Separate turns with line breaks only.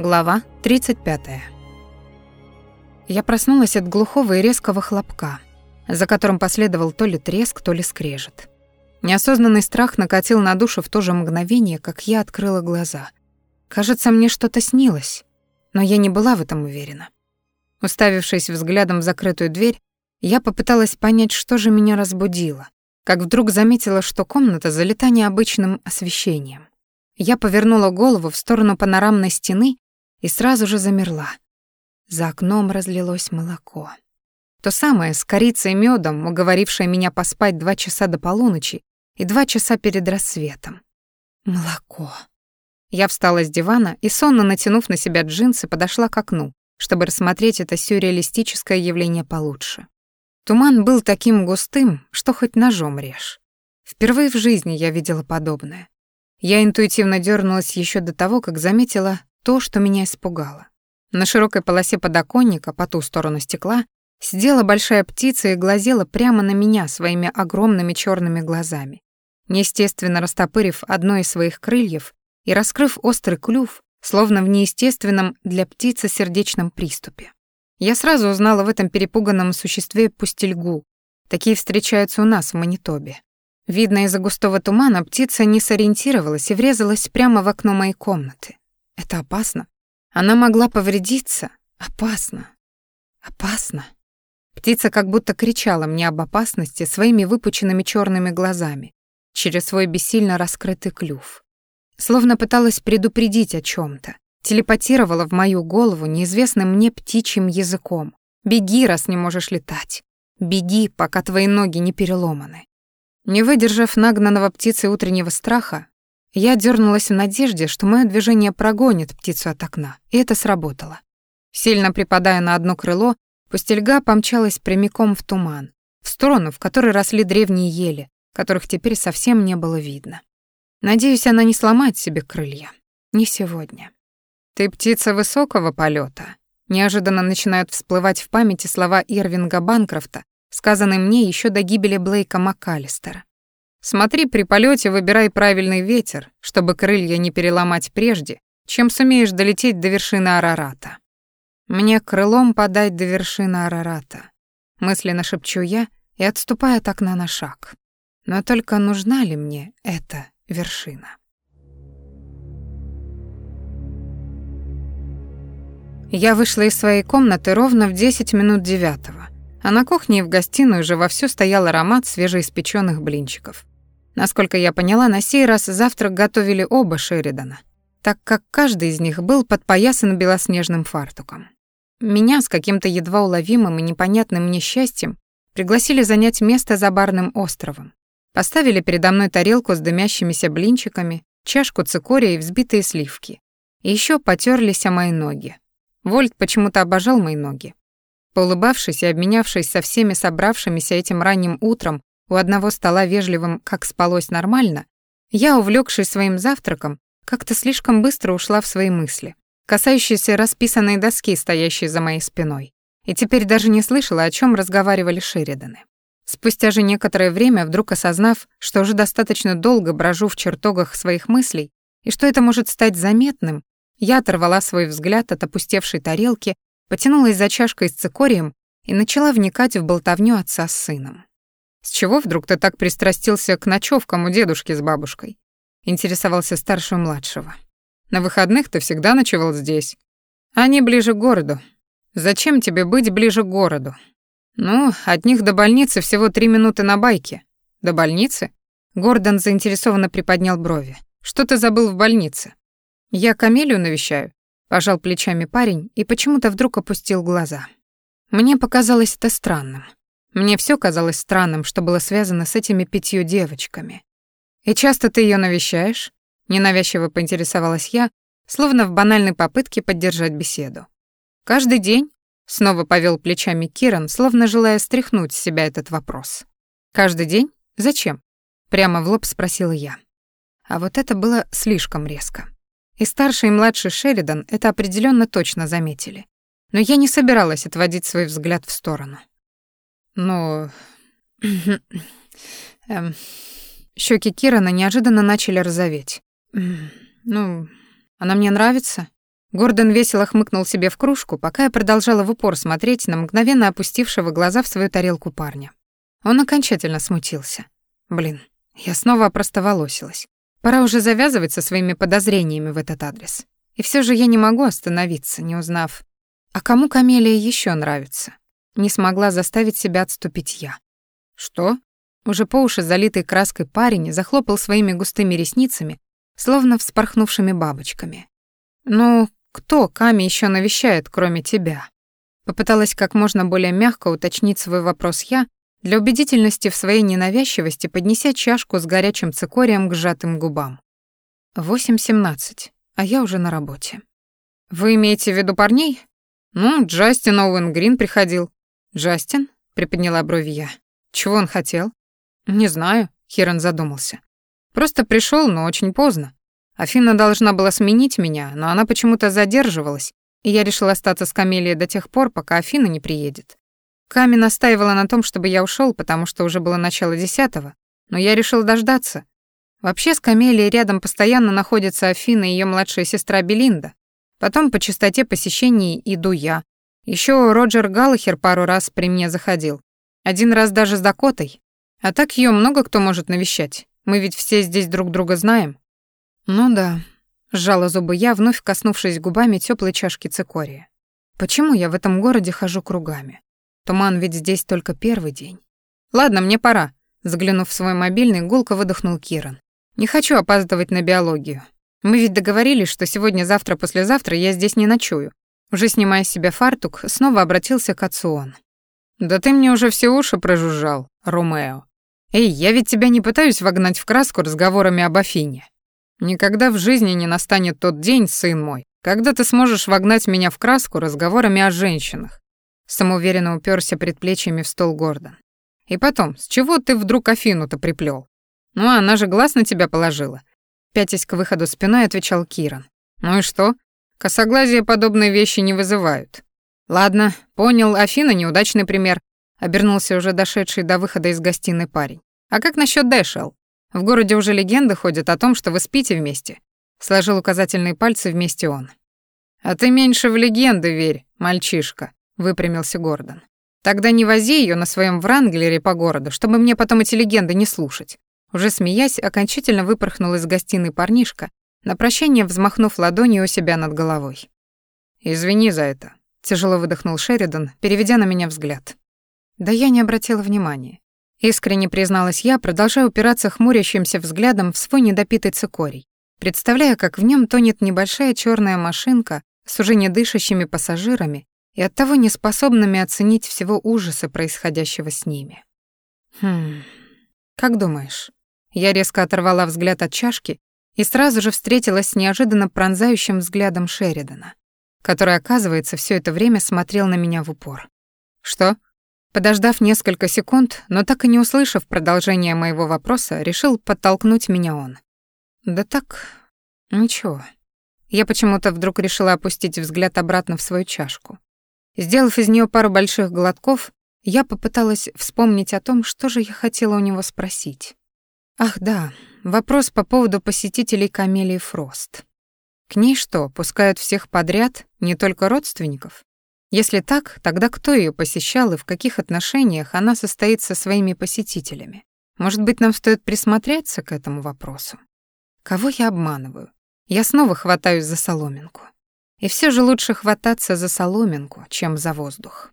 Глава 35. Я проснулась от глухого и резкого хлопка, за которым последовал то ли треск, то ли скрежет. Неосознанный страх накатил на душу в то же мгновение, как я открыла глаза. Кажется, мне что-то снилось, но я не была в этом уверена. Уставившись взглядом в закрытую дверь, я попыталась понять, что же меня разбудило, как вдруг заметила, что комната залита необычным освещением. Я повернула голову в сторону панорамной стены и сразу же замерла. За окном разлилось молоко. То самое с корицей и мёдом, уговорившее меня поспать два часа до полуночи и два часа перед рассветом. Молоко. Я встала с дивана и, сонно натянув на себя джинсы, подошла к окну, чтобы рассмотреть это сюрреалистическое явление получше. Туман был таким густым, что хоть ножом режь. Впервые в жизни я видела подобное. Я интуитивно дернулась еще до того, как заметила то, что меня испугало. На широкой полосе подоконника по ту сторону стекла сидела большая птица и глазела прямо на меня своими огромными черными глазами. Неестественно растопырив одно из своих крыльев и раскрыв острый клюв, словно в неестественном для птицы сердечном приступе. Я сразу узнала в этом перепуганном существе пустельгу. Такие встречаются у нас в Манитобе. Видно, из-за густого тумана птица не сориентировалась и врезалась прямо в окно моей комнаты. Это опасно. Она могла повредиться. Опасно. Опасно. Птица как будто кричала мне об опасности своими выпученными черными глазами через свой бессильно раскрытый клюв. Словно пыталась предупредить о чем то телепатировала в мою голову неизвестным мне птичьим языком. «Беги, раз не можешь летать. Беги, пока твои ноги не переломаны». Не выдержав нагнанного птицей утреннего страха, я дернулась в надежде, что мое движение прогонит птицу от окна, и это сработало. Сильно припадая на одно крыло, пустельга помчалась прямиком в туман, в сторону, в которой росли древние ели, которых теперь совсем не было видно. Надеюсь, она не сломает себе крылья. Не сегодня. «Ты птица высокого полета. Неожиданно начинают всплывать в памяти слова Ирвинга Банкрофта, сказанные мне еще до гибели Блейка МакКаллистера. Смотри, при полете выбирай правильный ветер, чтобы крылья не переломать прежде, чем сумеешь долететь до вершины Арарата. Мне крылом подать до вершины Арарата. Мысленно шепчу я и отступаю от окна на шаг. Но только нужна ли мне эта вершина? Я вышла из своей комнаты ровно в 10 минут девятого, а на кухне и в гостиной уже вовсю стоял аромат свежеиспеченных блинчиков. Насколько я поняла, на сей раз завтрак готовили оба Шеридана, так как каждый из них был подпоясан белоснежным фартуком. Меня с каким-то едва уловимым и непонятным мне счастьем пригласили занять место за барным островом. Поставили передо мной тарелку с дымящимися блинчиками, чашку цикория и взбитые сливки. И ещё потёрлись о мои ноги. Вольт почему-то обожал мои ноги. Поулыбавшись и обменявшись со всеми собравшимися этим ранним утром у одного стола вежливым, как спалось нормально, я, увлекшись своим завтраком, как-то слишком быстро ушла в свои мысли, касающиеся расписанной доски, стоящей за моей спиной, и теперь даже не слышала, о чем разговаривали Шериданы. Спустя же некоторое время, вдруг осознав, что уже достаточно долго брожу в чертогах своих мыслей, и что это может стать заметным, я оторвала свой взгляд от опустевшей тарелки, потянулась за чашкой с цикорием и начала вникать в болтовню отца с сыном. «С чего вдруг ты так пристрастился к ночевкам у дедушки с бабушкой?» — интересовался старший младшего. «На выходных ты всегда ночевал здесь. Они ближе к городу. Зачем тебе быть ближе к городу? Ну, от них до больницы всего три минуты на байке. До больницы?» Гордон заинтересованно приподнял брови. «Что ты забыл в больнице?» «Я Камелию навещаю», — пожал плечами парень и почему-то вдруг опустил глаза. Мне показалось это странным. Мне все казалось странным, что было связано с этими пятью девочками. «И часто ты ее навещаешь?» — ненавязчиво поинтересовалась я, словно в банальной попытке поддержать беседу. «Каждый день?» — снова повел плечами Киран, словно желая стряхнуть с себя этот вопрос. «Каждый день? Зачем?» — прямо в лоб спросила я. А вот это было слишком резко. И старший и младший Шеридан это определенно точно заметили. Но я не собиралась отводить свой взгляд в сторону. Ну... эм... Щеки Кирана неожиданно начали розоветь. Ну, она мне нравится. Гордон весело хмыкнул себе в кружку, пока я продолжала в упор смотреть на мгновенно опустившего глаза в свою тарелку парня. Он окончательно смутился. Блин, я снова опростоволосилась. Пора уже завязывать со своими подозрениями в этот адрес. И все же я не могу остановиться, не узнав, а кому Камелия еще нравится. Не смогла заставить себя отступить я. Что? Уже по уши залитый краской парень захлопал своими густыми ресницами, словно вспорхнувшими бабочками. Ну, кто Ками еще навещает, кроме тебя? Попыталась как можно более мягко уточнить свой вопрос я, для убедительности в своей ненавязчивости поднеся чашку с горячим цикорием к сжатым губам. Восемь семнадцать, а я уже на работе. Вы имеете в виду парней? Ну, Джастин Оуэн Грин приходил. Джастин? Приподняла брови я. Чего он хотел? Не знаю, Хирон задумался. Просто пришел, но очень поздно. Афина должна была сменить меня, но она почему-то задерживалась, и я решила остаться с Камелией до тех пор, пока Афина не приедет. Ками настаивала на том, чтобы я ушел, потому что уже было начало десятого, но я решил дождаться. Вообще с Камелией рядом постоянно находятся Афина и ее младшая сестра Белинда. Потом по частоте посещений иду я. Еще Роджер Галлахер пару раз при мне заходил. Один раз даже с Дакотой. А так ее много кто может навещать. Мы ведь все здесь друг друга знаем. «Ну да», — сжала зубы я, вновь коснувшись губами теплой чашки цикория. «Почему я в этом городе хожу кругами? Туман ведь здесь только первый день». «Ладно, мне пора», — заглянув в свой мобильный, гулко выдохнул Киран. «Не хочу опаздывать на биологию. Мы ведь договорились, что сегодня-завтра, послезавтра я здесь не ночую». Уже снимая с себя фартук, снова обратился к отцу он. «Да ты мне уже все уши прожужжал, Ромео. Эй, я ведь тебя не пытаюсь вогнать в краску разговорами об Афине. Никогда в жизни не настанет тот день, сын мой, когда ты сможешь вогнать меня в краску разговорами о женщинах. Самоуверенно уперся предплечьями в стол Гордон. И потом, с чего ты вдруг Афину-то приплел? Ну, она же глаз на тебя положила. Пятясь к выходу спиной, отвечал Киран. Ну и что? Косоглазие подобные вещи не вызывают. Ладно, понял, Афина неудачный пример. Обернулся уже дошедший до выхода из гостиной парень. А как насчет Дэшел? В городе уже легенды ходят о том, что вы спите вместе. Сложил указательные пальцы вместе он. А ты меньше в легенды верь, мальчишка, выпрямился Гордон. Тогда не вози ее на своем Вранглере по городу, чтобы мне потом эти легенды не слушать. Уже смеясь, окончательно выпорхнул из гостиной парнишка, на прощание взмахнув ладонью у себя над головой. «Извини за это», — тяжело выдохнул Шеридан, переведя на меня взгляд. Да я не обратила внимания. Искренне призналась я, продолжая упираться хмурящимся взглядом в свой недопитый цикорий, представляя, как в нем тонет небольшая черная машинка с уже не дышащими пассажирами и оттого неспособными оценить всего ужаса происходящего с ними. Хм, как думаешь? Я резко оторвала взгляд от чашки и сразу же встретилась с неожиданно пронзающим взглядом Шеридана, который, оказывается, все это время смотрел на меня в упор. Что? Подождав несколько секунд, но так и не услышав продолжения моего вопроса, решил подтолкнуть меня он. Да так, ничего. Я почему-то вдруг решила опустить взгляд обратно в свою чашку. Сделав из нее пару больших глотков, я попыталась вспомнить о том, что же я хотела у него спросить. Ах да, вопрос по поводу посетителей Камелии Фрост. К ней что, пускают всех подряд, не только родственников? Если так, тогда кто ее посещал и в каких отношениях она состоит со своими посетителями? Может быть, нам стоит присмотреться к этому вопросу? Кого я обманываю? Я снова хватаюсь за соломинку. И все же лучше хвататься за соломинку, чем за воздух.